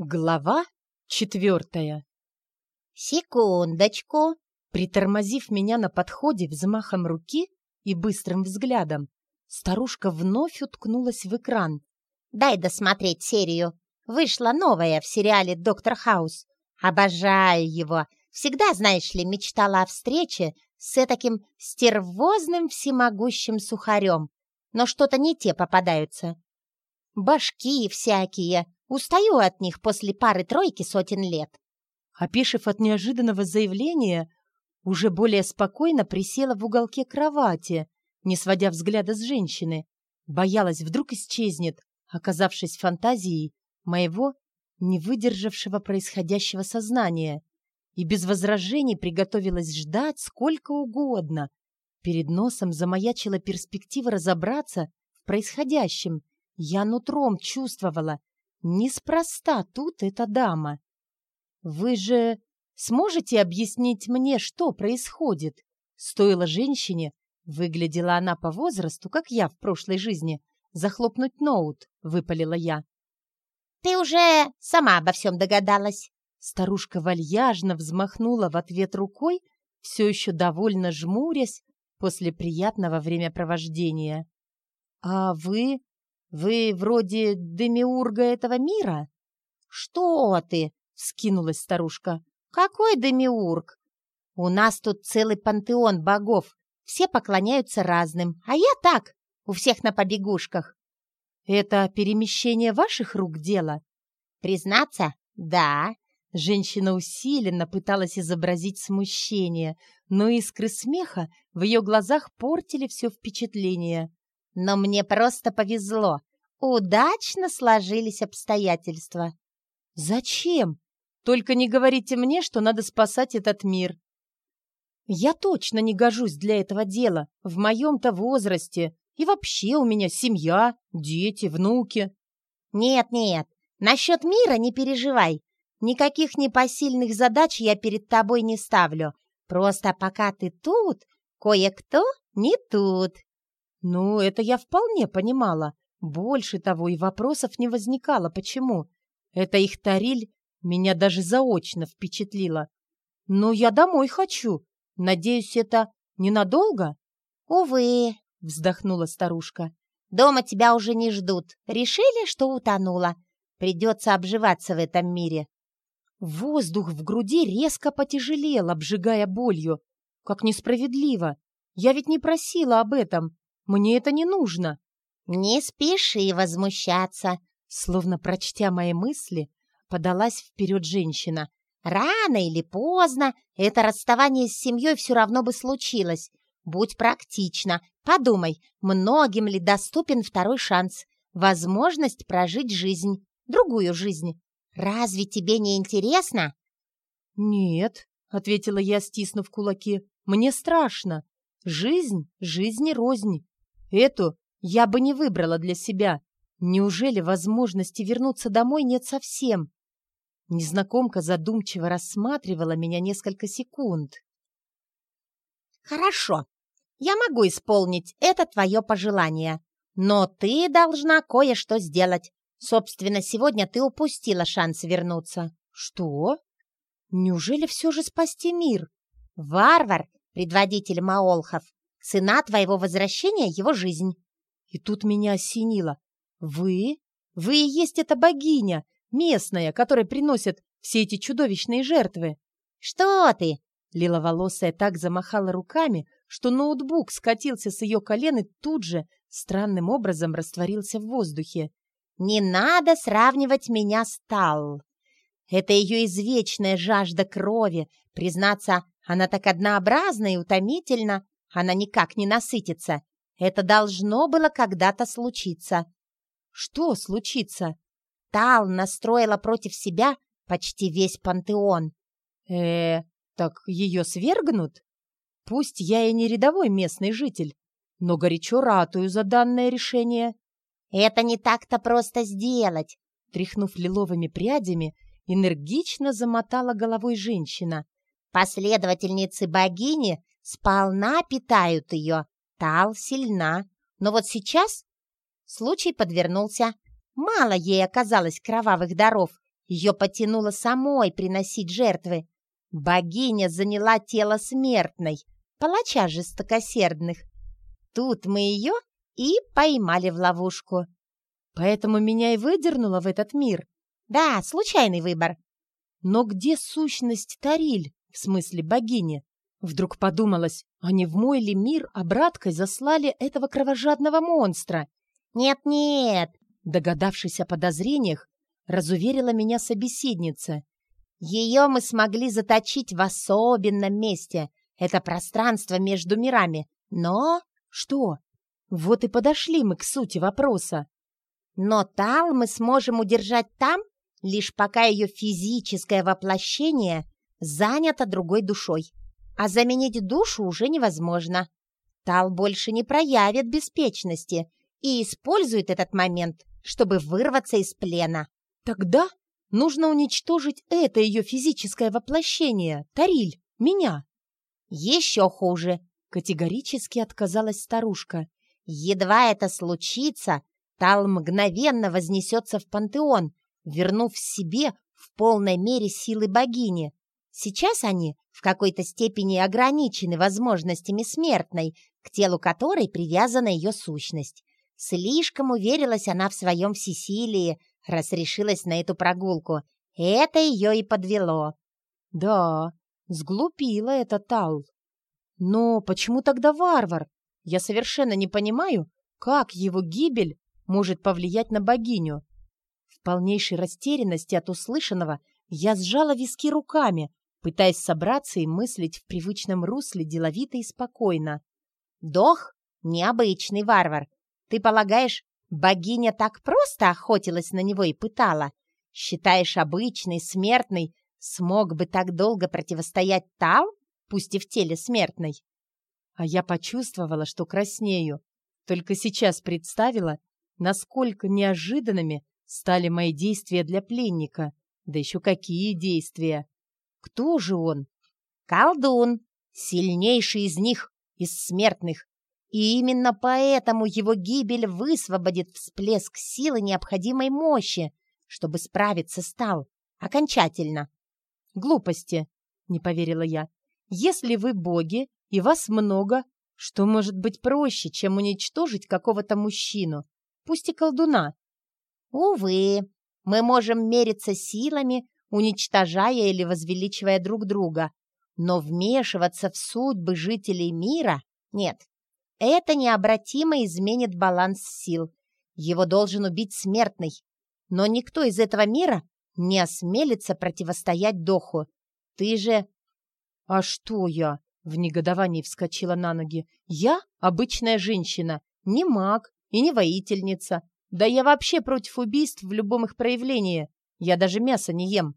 Глава четвертая. «Секундочку!» Притормозив меня на подходе взмахом руки и быстрым взглядом, старушка вновь уткнулась в экран. «Дай досмотреть серию. Вышла новая в сериале «Доктор Хаус». Обожаю его. Всегда, знаешь ли, мечтала о встрече с таким стервозным всемогущим сухарем. Но что-то не те попадаются. Башки всякие, Устаю от них после пары-тройки сотен лет. Опешив от неожиданного заявления, уже более спокойно присела в уголке кровати, не сводя взгляда с женщины. Боялась, вдруг исчезнет, оказавшись фантазией моего не выдержавшего происходящего сознания, и без возражений приготовилась ждать сколько угодно. Перед носом замаячила перспектива разобраться в происходящем. Я нутром чувствовала, Неспроста тут эта дама. Вы же сможете объяснить мне, что происходит? Стоило женщине, выглядела она по возрасту, как я в прошлой жизни, захлопнуть ноут, выпалила я. Ты уже сама обо всем догадалась. Старушка вальяжно взмахнула в ответ рукой, все еще довольно жмурясь после приятного времяпровождения. «А вы «Вы вроде демиурга этого мира?» «Что ты?» — скинулась старушка. «Какой демиург? У нас тут целый пантеон богов. Все поклоняются разным, а я так, у всех на побегушках». «Это перемещение ваших рук дело?» «Признаться, да». Женщина усиленно пыталась изобразить смущение, но искры смеха в ее глазах портили все впечатление. Но мне просто повезло. Удачно сложились обстоятельства. Зачем? Только не говорите мне, что надо спасать этот мир. Я точно не гожусь для этого дела, в моем-то возрасте. И вообще у меня семья, дети, внуки. Нет-нет, насчет мира не переживай. Никаких непосильных задач я перед тобой не ставлю. Просто пока ты тут, кое-кто не тут. Ну, это я вполне понимала. Больше того, и вопросов не возникало. Почему? Это их Тариль меня даже заочно впечатлила. Но я домой хочу. Надеюсь, это ненадолго? Увы, вздохнула старушка. Дома тебя уже не ждут. Решили, что утонула. Придется обживаться в этом мире. Воздух в груди резко потяжелел, обжигая болью. Как несправедливо. Я ведь не просила об этом. Мне это не нужно. Не спеши возмущаться, словно прочтя мои мысли, подалась вперед женщина. Рано или поздно это расставание с семьей все равно бы случилось. Будь практична. Подумай, многим ли доступен второй шанс, возможность прожить жизнь, другую жизнь. Разве тебе не интересно? Нет, ответила я, стиснув кулаки. Мне страшно. Жизнь, жизни рознь. Эту я бы не выбрала для себя. Неужели возможности вернуться домой нет совсем? Незнакомка задумчиво рассматривала меня несколько секунд. «Хорошо, я могу исполнить это твое пожелание, но ты должна кое-что сделать. Собственно, сегодня ты упустила шанс вернуться». «Что? Неужели все же спасти мир?» «Варвар, предводитель Маолхов, Цена твоего возвращения — его жизнь». И тут меня осенило. «Вы? Вы и есть эта богиня, местная, которая приносит все эти чудовищные жертвы». «Что ты?» Лиловолосая так замахала руками, что ноутбук скатился с ее колен и тут же странным образом растворился в воздухе. «Не надо сравнивать меня с Тал. Это ее извечная жажда крови. Признаться, она так однообразна и утомительна, она никак не насытится. Это должно было когда-то случиться. Что случится? Тал настроила против себя почти весь пантеон. э так ее свергнут? Пусть я и не рядовой местный житель, но горячо ратую за данное решение. Это не так-то просто сделать. Тряхнув лиловыми прядями, энергично замотала головой женщина. Последовательницы богини Сполна питают ее. Тал сильна. Но вот сейчас случай подвернулся. Мало ей оказалось кровавых даров. Ее потянуло самой приносить жертвы. Богиня заняла тело смертной, палача жестокосердных. Тут мы ее и поймали в ловушку. Поэтому меня и выдернуло в этот мир. Да, случайный выбор. Но где сущность Тариль, в смысле богини? Вдруг подумалось, а не в мой ли мир обраткой заслали этого кровожадного монстра? Нет-нет, догадавшись о подозрениях, разуверила меня собеседница. Ее мы смогли заточить в особенном месте. Это пространство между мирами. Но... Что? Вот и подошли мы к сути вопроса. Но Тал мы сможем удержать там, лишь пока ее физическое воплощение занято другой душой. А заменить душу уже невозможно. Тал больше не проявит беспечности и использует этот момент, чтобы вырваться из плена. Тогда нужно уничтожить это ее физическое воплощение, Тариль, меня. Еще хуже, категорически отказалась старушка. Едва это случится, Тал мгновенно вознесется в пантеон, вернув себе в полной мере силы богини. Сейчас они в какой-то степени ограничены возможностями смертной, к телу которой привязана ее сущность. Слишком уверилась она в своем всесилии, раз решилась на эту прогулку. Это ее и подвело. Да, сглупила это Тал. Но почему тогда варвар? Я совершенно не понимаю, как его гибель может повлиять на богиню. В полнейшей растерянности от услышанного я сжала виски руками, пытаясь собраться и мыслить в привычном русле деловито и спокойно. «Дох — необычный варвар. Ты полагаешь, богиня так просто охотилась на него и пытала? Считаешь, обычный, смертный смог бы так долго противостоять Тал, пусть и в теле смертной?» А я почувствовала, что краснею. Только сейчас представила, насколько неожиданными стали мои действия для пленника. Да еще какие действия! Кто же он? Колдун, сильнейший из них, из смертных. И именно поэтому его гибель высвободит всплеск силы необходимой мощи, чтобы справиться с Тал окончательно. Глупости, не поверила я. Если вы боги, и вас много, что может быть проще, чем уничтожить какого-то мужчину, пусть и колдуна? Увы, мы можем мериться силами, уничтожая или возвеличивая друг друга, но вмешиваться в судьбы жителей мира нет. Это необратимо изменит баланс сил. Его должен убить смертный. Но никто из этого мира не осмелится противостоять Доху. Ты же... А что я? В негодовании вскочила на ноги. «Я обычная женщина, не маг и не воительница. Да я вообще против убийств в любом их проявлении. Я даже мясо не ем».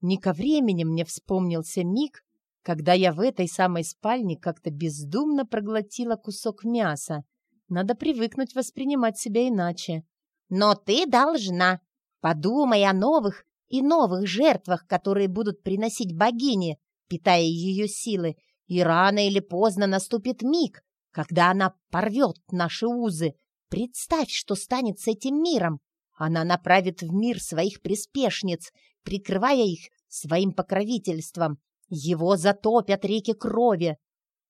Не ко времени мне вспомнился миг, когда я в этой самой спальне как-то бездумно проглотила кусок мяса. Надо привыкнуть воспринимать себя иначе. «Но ты должна. Подумай о новых и новых жертвах, которые будут приносить богини, питая ее силы, и рано или поздно наступит миг, когда она порвет наши узы. Представь, что станет с этим миром. Она направит в мир своих приспешниц, прикрывая их своим покровительством. Его затопят реки крови.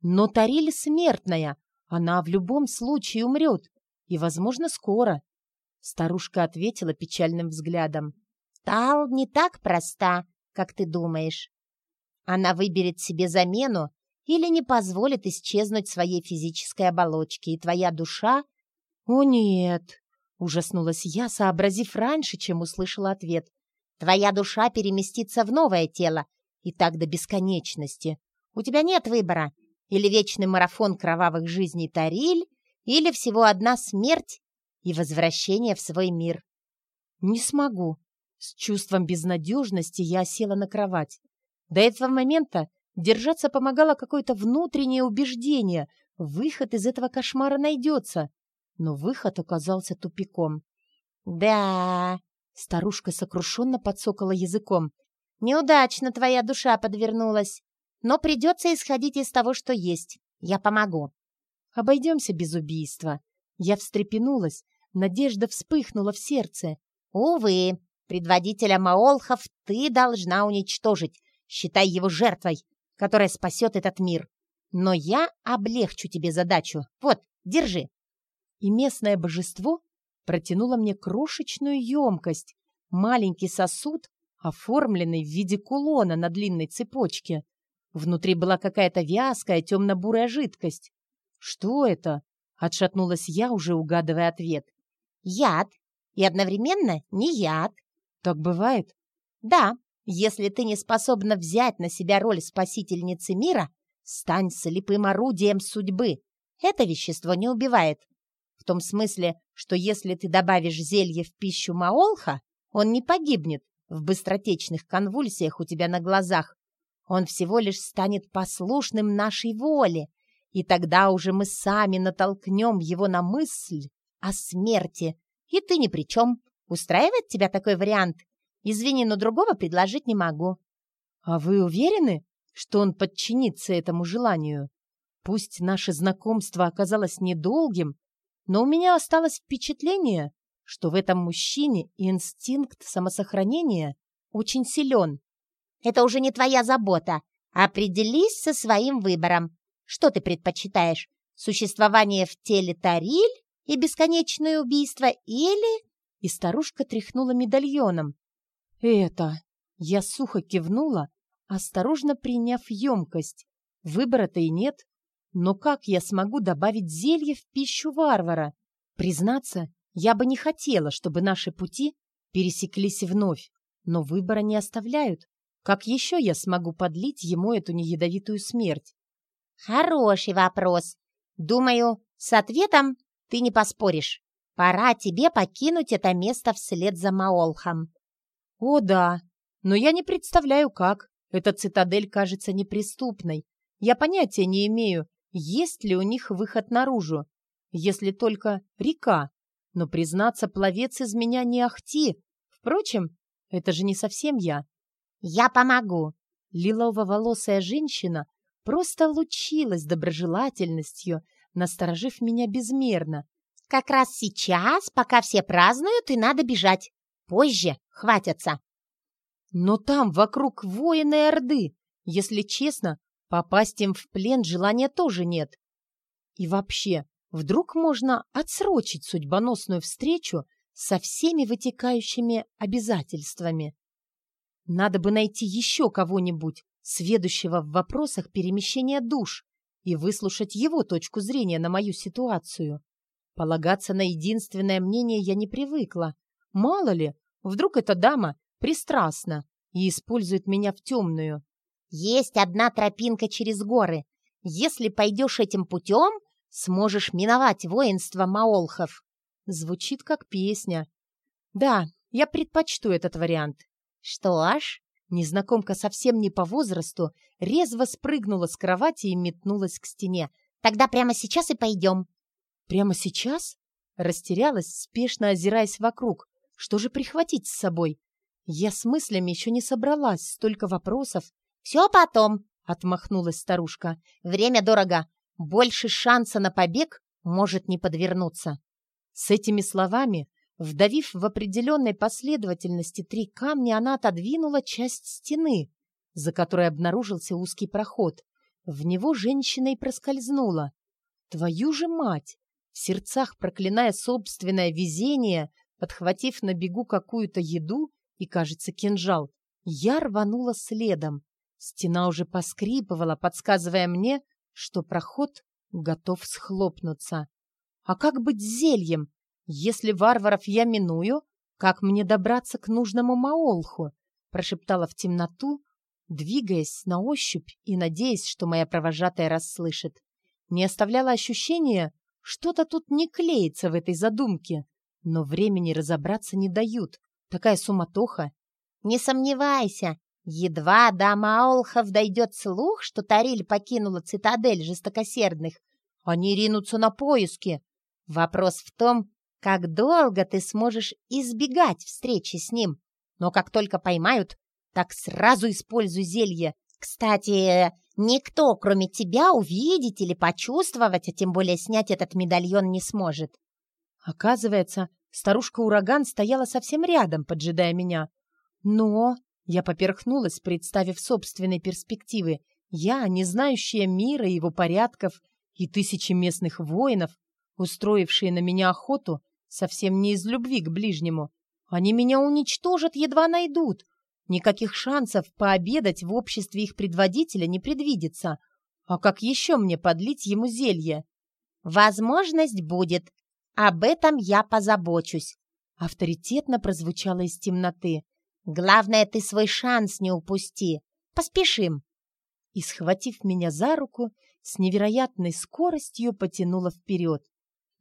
Но Тариль смертная. Она в любом случае умрет. И, возможно, скоро. Старушка ответила печальным взглядом. Тал не так проста, как ты думаешь. Она выберет себе замену или не позволит исчезнуть своей физической оболочке, и твоя душа... «О, нет!» — ужаснулась я, сообразив раньше, чем услышала ответ. «Твоя душа переместится в новое тело, и так до бесконечности. У тебя нет выбора. Или вечный марафон кровавых жизней Тариль, или всего одна смерть и возвращение в свой мир». «Не смогу». С чувством безнадежности я села на кровать. До этого момента Держаться помогало какое-то внутреннее убеждение. Выход из этого кошмара найдется. Но выход оказался тупиком. «Да...» — старушка сокрушенно подсокала языком. «Неудачно твоя душа подвернулась. Но придется исходить из того, что есть. Я помогу». «Обойдемся без убийства». Я встрепенулась. Надежда вспыхнула в сердце. «Увы, Предводителя Маолхов ты должна уничтожить, считай его жертвой, которая спасет этот мир. Но я облегчу тебе задачу. Вот, держи». И местное божество протянуло мне крошечную емкость, маленький сосуд, оформленный в виде кулона на длинной цепочке. Внутри была какая-то вязкая темно-бурая жидкость. «Что это?» — отшатнулась я, уже угадывая ответ. «Яд. И одновременно не яд». «Так бывает?» «Да. Если ты не способна взять на себя роль спасительницы мира, стань слепым орудием судьбы. Это вещество не убивает. Том смысле, что если ты добавишь зелье в пищу Маолха, он не погибнет в быстротечных конвульсиях у тебя на глазах. Он всего лишь станет послушным нашей воле, и тогда уже мы сами натолкнем его на мысль о смерти. И ты ни при чем. Устраивает тебя такой вариант? Извини, но другого предложить не могу». «А вы уверены, что он подчинится этому желанию? Пусть наше знакомство оказалось недолгим, но у меня осталось впечатление, что в этом мужчине инстинкт самосохранения очень силен. Это уже не твоя забота. Определись со своим выбором. Что ты предпочитаешь? Существование в теле Тариль и бесконечное убийство или...» И старушка тряхнула медальоном. «Это...» Я сухо кивнула, осторожно приняв емкость. Выбора-то и нет. Но как я смогу добавить зелье в пищу варвара? Признаться, я бы не хотела, чтобы наши пути пересеклись вновь, но выбора не оставляют. Как еще я смогу подлить ему эту неядовитую смерть? Хороший вопрос. Думаю, с ответом ты не поспоришь. Пора тебе покинуть это место вслед за Маолхом. О, да, но я не представляю, как. Эта цитадель кажется неприступной. Я понятия не имею, есть ли у них выход наружу, если только река. Но, признаться, пловец из меня не ахти. Впрочем, это же не совсем я. «Я помогу!» Лилово-волосая женщина просто лучилась доброжелательностью, насторожив меня безмерно. «Как раз сейчас, пока все празднуют, и надо бежать. Позже хватятся». «Но там вокруг воины Орды. Если честно, попасть им в плен желания тоже нет. И вообще, вдруг можно отсрочить судьбоносную встречу со всеми вытекающими обязательствами?» Надо бы найти еще кого-нибудь, сведущего в вопросах перемещения душ, и выслушать его точку зрения на мою ситуацию. Полагаться на единственное мнение я не привыкла. Мало ли, вдруг эта дама пристрастна и использует меня в темную. Есть одна тропинка через горы. Если пойдешь этим путем, сможешь миновать воинство маолхов. Звучит как песня. Да, я предпочту этот вариант. «Что ж?» Незнакомка совсем не по возрасту, резво спрыгнула с кровати и метнулась к стене. «Тогда прямо сейчас и пойдем». «Прямо сейчас?» Растерялась, спешно озираясь вокруг. «Что же прихватить с собой?» Я с мыслями еще не собралась, столько вопросов. «Все потом», — отмахнулась старушка. «Время дорого. Больше шанса на побег может не подвернуться». С этими словами Вдавив в определенной последовательности три камня, она отодвинула часть стены, за которой обнаружился узкий проход. В него женщина и проскользнула. «Твою же мать!» В сердцах проклиная собственное везение, подхватив на бегу какую-то еду и, кажется, кинжал, я рванула следом. Стена уже поскрипывала, подсказывая мне, что проход готов схлопнуться. А как быть с зельем? «Если варваров я миную, как мне добраться к нужному Маолху?» прошептала в темноту, двигаясь на ощупь и надеясь, что моя провожатая расслышит. Не оставляло ощущения, что-то тут не клеится в этой задумке, но времени разобраться не дают. Такая суматоха. «Не сомневайся, едва до Маолхов дойдет слух, что Тариль покинула цитадель жестокосердных, они ринутся на поиски. Вопрос в том, как долго ты сможешь избегать встречи с ним. Но как только поймают, так сразу используй зелье. Кстати, никто, кроме тебя, увидеть или почувствовать, а тем более снять этот медальон не сможет. Оказывается, Старушка-ураган стояла совсем рядом, поджидая меня. Но я поперхнулась, представив собственные перспективы. Я, не знающая мира и его порядков, и тысячи местных воинов, устроившие на меня охоту, совсем не из любви к ближнему. Они меня уничтожат, едва найдут. Никаких шансов пообедать в обществе их предводителя не предвидится. А как еще мне подлить ему зелье? «Возможность будет. Об этом я позабочусь», — авторитетно прозвучало из темноты. «Главное, ты свой шанс не упусти. Поспешим». И, схватив меня за руку, с невероятной скоростью потянула вперед.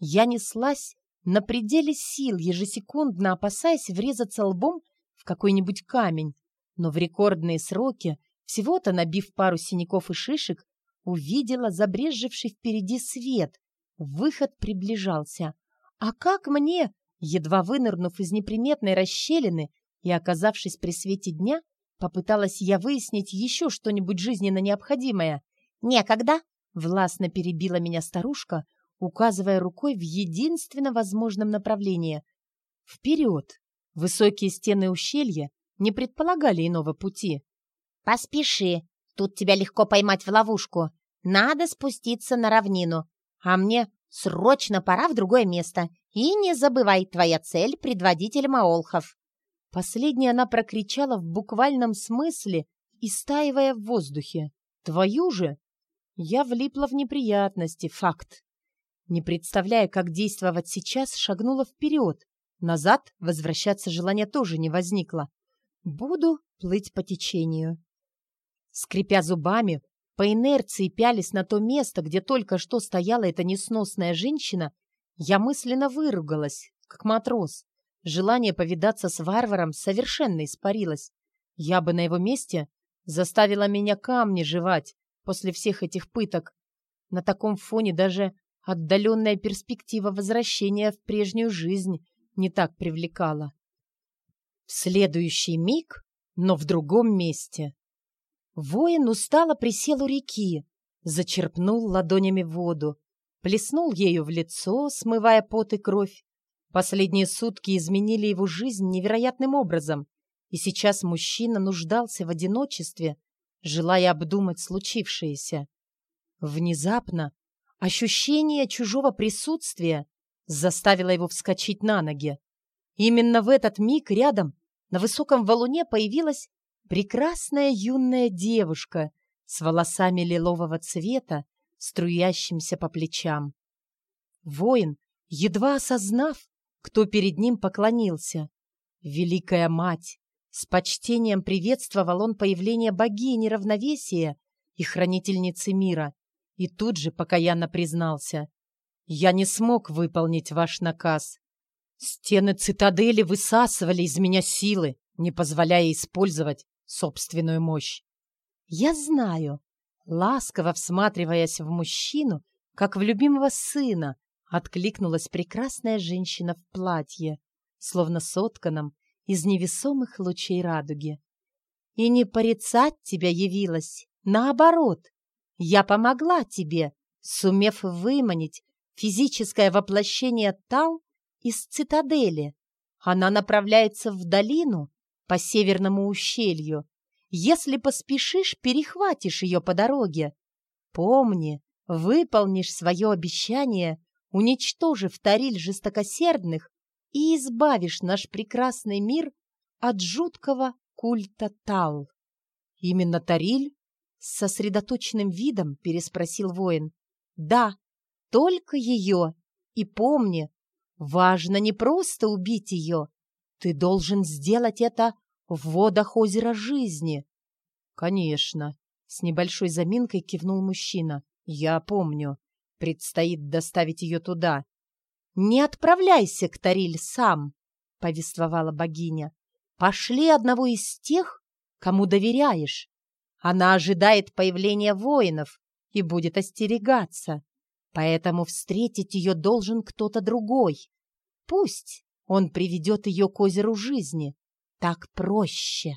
Я неслась на пределе сил, ежесекундно опасаясь врезаться лбом в какой-нибудь камень, но в рекордные сроки, всего-то набив пару синяков и шишек, увидела забрезживший впереди свет. Выход приближался. А как мне, едва вынырнув из неприметной расщелины и оказавшись при свете дня, попыталась я выяснить еще что-нибудь жизненно необходимое. «Некогда!» — властно перебила меня старушка, указывая рукой в единственно возможном направлении. «Вперед!» Высокие стены ущелья не предполагали иного пути. «Поспеши! Тут тебя легко поймать в ловушку. Надо спуститься на равнину. А мне срочно пора в другое место. И не забывай, твоя цель — предводитель Маолхов». Последнее она прокричала в буквальном смысле, истаивая в воздухе. «Твою же!» Я влипла в неприятности, факт. Не представляя, как действовать сейчас, шагнула вперед. Назад возвращаться желания тоже не возникло. Буду плыть по течению. Скрипя зубами, по инерции пялись на то место, где только что стояла эта несносная женщина, я мысленно выругалась, как матрос. Желание повидаться с варваром совершенно испарилось. Я бы на его месте заставила меня камни жевать после всех этих пыток. На таком фоне даже отдаленная перспектива возвращения в прежнюю жизнь не так привлекала. В следующий миг, но в другом месте. Воин устало присел у реки, зачерпнул ладонями воду, плеснул ею в лицо, смывая пот и кровь. Последние сутки изменили его жизнь невероятным образом, и сейчас мужчина нуждался в одиночестве, желая обдумать случившееся. Внезапно ощущение чужого присутствия заставило его вскочить на ноги. Именно в этот миг рядом, на высоком валуне, появилась прекрасная юная девушка с волосами лилового цвета, струящимся по плечам. Воин, едва осознав, кто перед ним поклонился. Великая мать! С почтением приветствовал он появление богини равновесия и хранительницы мира, и тут же покаянно признался. «Я не смог выполнить ваш наказ. Стены цитадели высасывали из меня силы, не позволяя использовать собственную мощь. Я знаю, ласково всматриваясь в мужчину, как в любимого сына, откликнулась прекрасная женщина в платье, словно сотканном из невесомых лучей радуги. И не порицать тебя явилась, наоборот, я помогла тебе, сумев выманить физическое воплощение Тал из цитадели. Она направляется в долину по северному ущелью. Если поспешишь, перехватишь ее по дороге. Помни, выполнишь свое обещание, уничтожив Тариль жестокосердных и избавишь наш прекрасный мир от жуткого культа Тал. Именно Тариль с сосредоточенным видом переспросил воин. Да, только ее. И помни, Важно не просто убить ее. Ты должен сделать это в водах озера жизни. Конечно, с небольшой заминкой кивнул мужчина. Я помню. Предстоит доставить ее туда. Не отправляйся к Тариль сам, повествовала богиня. Пошли одного из тех, кому доверяешь. Она ожидает появления воинов и будет остерегаться. Поэтому встретить ее должен кто-то другой. Пусть он приведет ее к озеру жизни. Так проще.